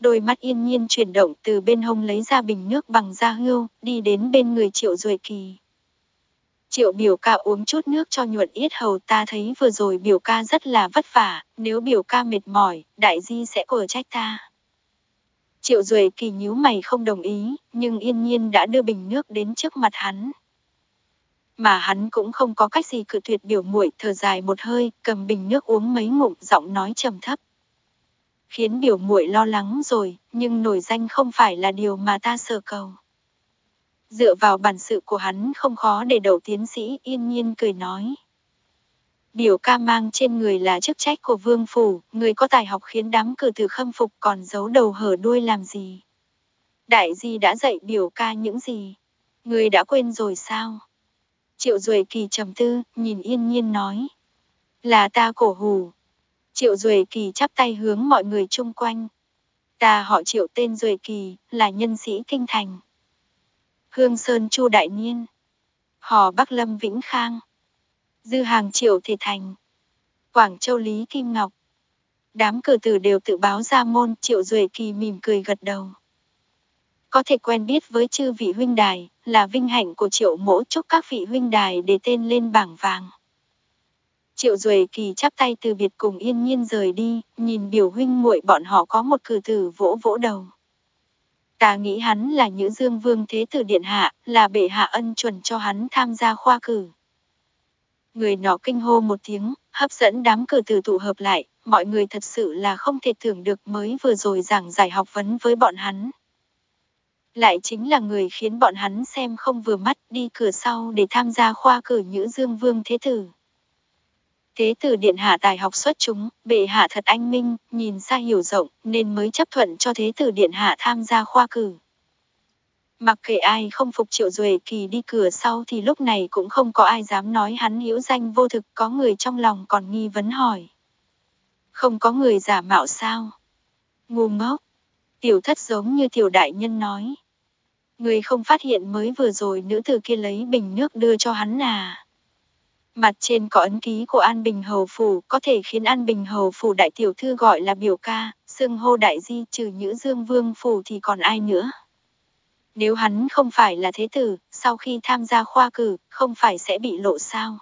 A: Đôi mắt yên nhiên chuyển động từ bên hông lấy ra bình nước bằng da hươu, đi đến bên người Triệu Duệ Kỳ. Triệu biểu ca uống chút nước cho nhuận yết hầu ta thấy vừa rồi biểu ca rất là vất vả, nếu biểu ca mệt mỏi, đại di sẽ cổ trách ta. Triệu Duệ kỳ nhíu mày không đồng ý, nhưng yên nhiên đã đưa bình nước đến trước mặt hắn. Mà hắn cũng không có cách gì cự tuyệt biểu muội thở dài một hơi, cầm bình nước uống mấy ngụm giọng nói trầm thấp. Khiến biểu muội lo lắng rồi, nhưng nổi danh không phải là điều mà ta sợ cầu. Dựa vào bản sự của hắn không khó để đầu tiến sĩ yên nhiên cười nói. Biểu ca mang trên người là chức trách của vương phủ, người có tài học khiến đám cử tử khâm phục còn giấu đầu hở đuôi làm gì. Đại di đã dạy biểu ca những gì? Người đã quên rồi sao? Triệu Duệ Kỳ trầm tư, nhìn yên nhiên nói. Là ta cổ hù. Triệu Duệ Kỳ chắp tay hướng mọi người chung quanh. Ta họ triệu tên Duệ Kỳ, là nhân sĩ kinh thành. Hương Sơn Chu Đại Niên, Hò Bắc Lâm Vĩnh Khang, Dư Hàng Triệu Thể Thành, Quảng Châu Lý Kim Ngọc. Đám cử tử đều tự báo ra môn, Triệu Duệ Kỳ mỉm cười gật đầu. Có thể quen biết với chư vị huynh đài, là vinh hạnh của Triệu Mỗ chúc các vị huynh đài để tên lên bảng vàng. Triệu Duệ Kỳ chắp tay từ biệt cùng yên nhiên rời đi, nhìn biểu huynh muội bọn họ có một cử tử vỗ vỗ đầu. Ta nghĩ hắn là Nhữ Dương Vương Thế Tử Điện Hạ, là bệ hạ ân chuẩn cho hắn tham gia khoa cử. Người nọ kinh hô một tiếng, hấp dẫn đám cử tử tụ hợp lại, mọi người thật sự là không thể tưởng được mới vừa rồi giảng giải học vấn với bọn hắn. Lại chính là người khiến bọn hắn xem không vừa mắt đi cửa sau để tham gia khoa cử Nhữ Dương Vương Thế Tử. Thế tử điện hạ tài học xuất chúng, bệ hạ thật anh minh, nhìn xa hiểu rộng, nên mới chấp thuận cho thế tử điện hạ tham gia khoa cử. Mặc kệ ai không phục triệu duệ kỳ đi cửa sau thì lúc này cũng không có ai dám nói hắn hữu danh vô thực, có người trong lòng còn nghi vấn hỏi. Không có người giả mạo sao? Ngu ngốc. Tiểu thất giống như tiểu đại nhân nói. Người không phát hiện mới vừa rồi nữ tử kia lấy bình nước đưa cho hắn à. Mặt trên có ấn ký của An Bình Hầu Phủ có thể khiến An Bình Hầu Phủ đại tiểu thư gọi là biểu ca, xưng hô đại di trừ Nhữ Dương Vương Phủ thì còn ai nữa. Nếu hắn không phải là thế tử, sau khi tham gia khoa cử, không phải sẽ bị lộ sao.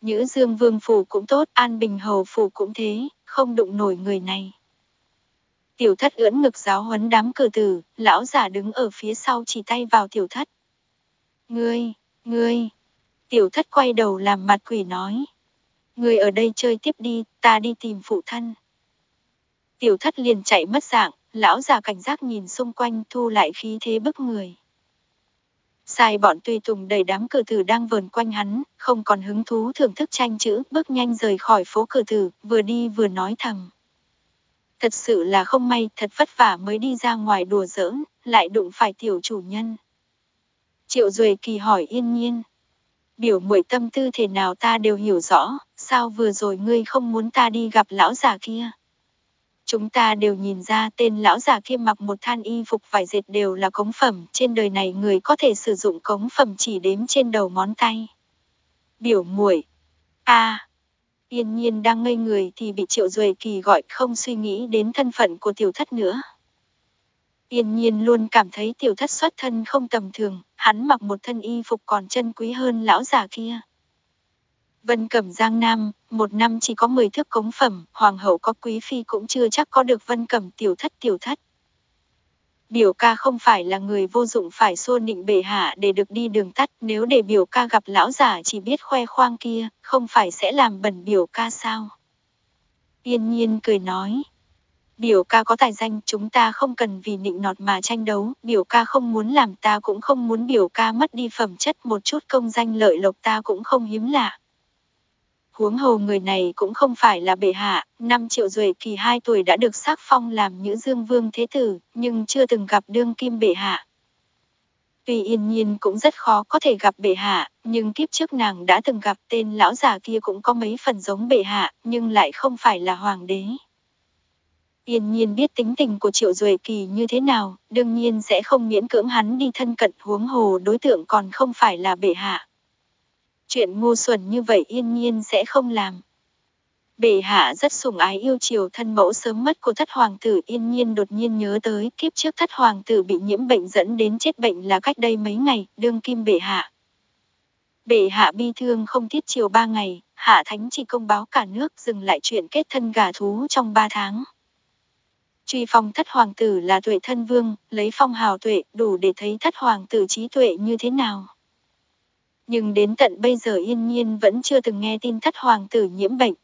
A: Nhữ Dương Vương Phủ cũng tốt, An Bình Hầu Phủ cũng thế, không đụng nổi người này. Tiểu thất ưỡn ngực giáo huấn đám cử tử, lão giả đứng ở phía sau chỉ tay vào tiểu thất. Ngươi, ngươi. Tiểu thất quay đầu làm mặt quỷ nói. Người ở đây chơi tiếp đi, ta đi tìm phụ thân. Tiểu thất liền chạy mất dạng, lão già cảnh giác nhìn xung quanh thu lại khí thế bức người. Sai bọn tùy tùng đầy đám cử tử đang vờn quanh hắn, không còn hứng thú thưởng thức tranh chữ, bước nhanh rời khỏi phố cử tử, vừa đi vừa nói thầm. Thật sự là không may, thật vất vả mới đi ra ngoài đùa giỡn, lại đụng phải tiểu chủ nhân. Triệu Duệ kỳ hỏi yên nhiên. Biểu muội tâm tư thể nào ta đều hiểu rõ, sao vừa rồi ngươi không muốn ta đi gặp lão già kia? Chúng ta đều nhìn ra tên lão già kia mặc một than y phục vải dệt đều là cống phẩm, trên đời này người có thể sử dụng cống phẩm chỉ đếm trên đầu ngón tay. Biểu muội a Yên nhiên đang ngây người thì bị Triệu Duệ Kỳ gọi không suy nghĩ đến thân phận của tiểu thất nữa. Yên nhiên luôn cảm thấy tiểu thất xuất thân không tầm thường, hắn mặc một thân y phục còn chân quý hơn lão già kia. Vân Cẩm Giang Nam, một năm chỉ có 10 thước cống phẩm, hoàng hậu có quý phi cũng chưa chắc có được Vân Cẩm tiểu thất tiểu thất. Biểu ca không phải là người vô dụng phải xô nịnh bệ hạ để được đi đường tắt, nếu để biểu ca gặp lão giả chỉ biết khoe khoang kia, không phải sẽ làm bẩn biểu ca sao? Yên nhiên cười nói. Biểu ca có tài danh, chúng ta không cần vì nịnh nọt mà tranh đấu, biểu ca không muốn làm ta cũng không muốn biểu ca mất đi phẩm chất một chút công danh lợi lộc ta cũng không hiếm lạ. Huống hồ người này cũng không phải là bệ hạ, năm triệu duệ kỳ 2 tuổi đã được xác phong làm nữ dương vương thế tử, nhưng chưa từng gặp đương kim bệ hạ. Tuy yên nhiên cũng rất khó có thể gặp bệ hạ, nhưng kiếp trước nàng đã từng gặp tên lão già kia cũng có mấy phần giống bệ hạ, nhưng lại không phải là hoàng đế. Yên nhiên biết tính tình của Triệu Duệ Kỳ như thế nào, đương nhiên sẽ không miễn cưỡng hắn đi thân cận huống hồ đối tượng còn không phải là bệ hạ. Chuyện ngu xuẩn như vậy yên nhiên sẽ không làm. Bệ hạ rất sủng ái yêu chiều thân mẫu sớm mất của thất hoàng tử yên nhiên đột nhiên nhớ tới kiếp trước thất hoàng tử bị nhiễm bệnh dẫn đến chết bệnh là cách đây mấy ngày, đương kim bệ hạ. Bệ hạ bi thương không thiết chiều ba ngày, hạ thánh chỉ công báo cả nước dừng lại chuyện kết thân gà thú trong ba tháng. Truy phong thất hoàng tử là tuệ thân vương, lấy phong hào tuệ đủ để thấy thất hoàng tử trí tuệ như thế nào. Nhưng đến tận bây giờ yên nhiên vẫn chưa từng nghe tin thất hoàng tử nhiễm bệnh.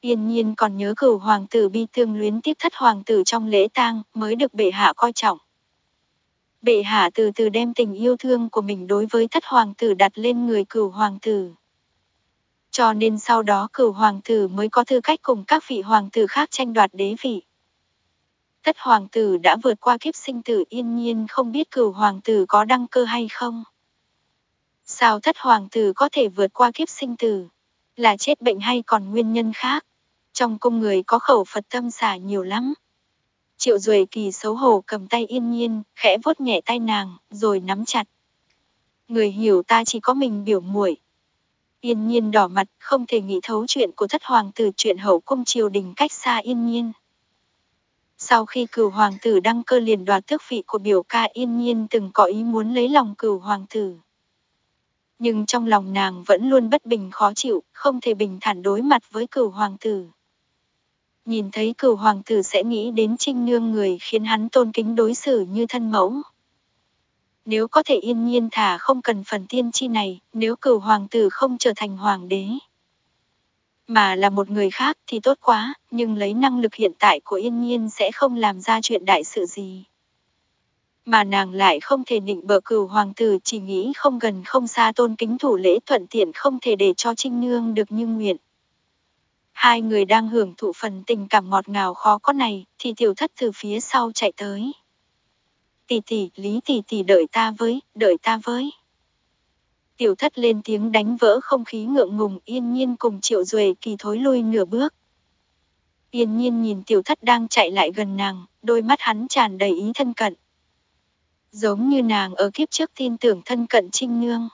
A: Yên nhiên còn nhớ cửu hoàng tử bi thương luyến tiếc thất hoàng tử trong lễ tang mới được bệ hạ coi trọng. Bệ hạ từ từ đem tình yêu thương của mình đối với thất hoàng tử đặt lên người cửu hoàng tử. Cho nên sau đó cửu hoàng tử mới có tư cách cùng các vị hoàng tử khác tranh đoạt đế vị. Thất hoàng tử đã vượt qua kiếp sinh tử yên nhiên không biết cửu hoàng tử có đăng cơ hay không. Sao thất hoàng tử có thể vượt qua kiếp sinh tử? Là chết bệnh hay còn nguyên nhân khác? Trong cung người có khẩu Phật tâm xả nhiều lắm. Triệu Duệ kỳ xấu hổ cầm tay yên nhiên, khẽ vuốt nhẹ tay nàng, rồi nắm chặt. Người hiểu ta chỉ có mình biểu muội. Yên nhiên đỏ mặt, không thể nghĩ thấu chuyện của thất hoàng tử chuyện hậu cung triều đình cách xa yên nhiên. Sau khi cửu hoàng tử đăng cơ liền đoạt tước vị của biểu ca yên nhiên từng có ý muốn lấy lòng cửu hoàng tử. Nhưng trong lòng nàng vẫn luôn bất bình khó chịu, không thể bình thản đối mặt với cửu hoàng tử. Nhìn thấy cửu hoàng tử sẽ nghĩ đến trinh nương người khiến hắn tôn kính đối xử như thân mẫu. Nếu có thể yên nhiên thả không cần phần tiên chi này, nếu cửu hoàng tử không trở thành hoàng đế mà là một người khác thì tốt quá, nhưng lấy năng lực hiện tại của yên nhiên sẽ không làm ra chuyện đại sự gì. Mà nàng lại không thể nịnh bờ cửu hoàng tử chỉ nghĩ không gần không xa tôn kính thủ lễ thuận tiện không thể để cho Trinh Nương được như nguyện. Hai người đang hưởng thụ phần tình cảm ngọt ngào khó có này, thì tiểu thất từ phía sau chạy tới. Tỷ tỷ, lý tỷ tỷ đợi ta với, đợi ta với. Tiểu thất lên tiếng đánh vỡ không khí ngượng ngùng yên nhiên cùng triệu duệ kỳ thối lui nửa bước. Yên nhiên nhìn tiểu thất đang chạy lại gần nàng, đôi mắt hắn tràn đầy ý thân cận. Giống như nàng ở kiếp trước tin tưởng thân cận trinh nương.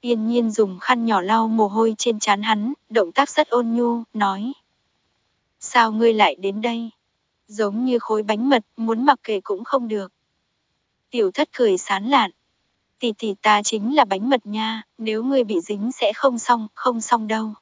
A: Yên nhiên dùng khăn nhỏ lau mồ hôi trên trán hắn, động tác rất ôn nhu, nói. Sao ngươi lại đến đây? Giống như khối bánh mật, muốn mặc kệ cũng không được. Tiểu thất cười sán lạn. Tỷ tỷ ta chính là bánh mật nha, nếu ngươi bị dính sẽ không xong, không xong đâu.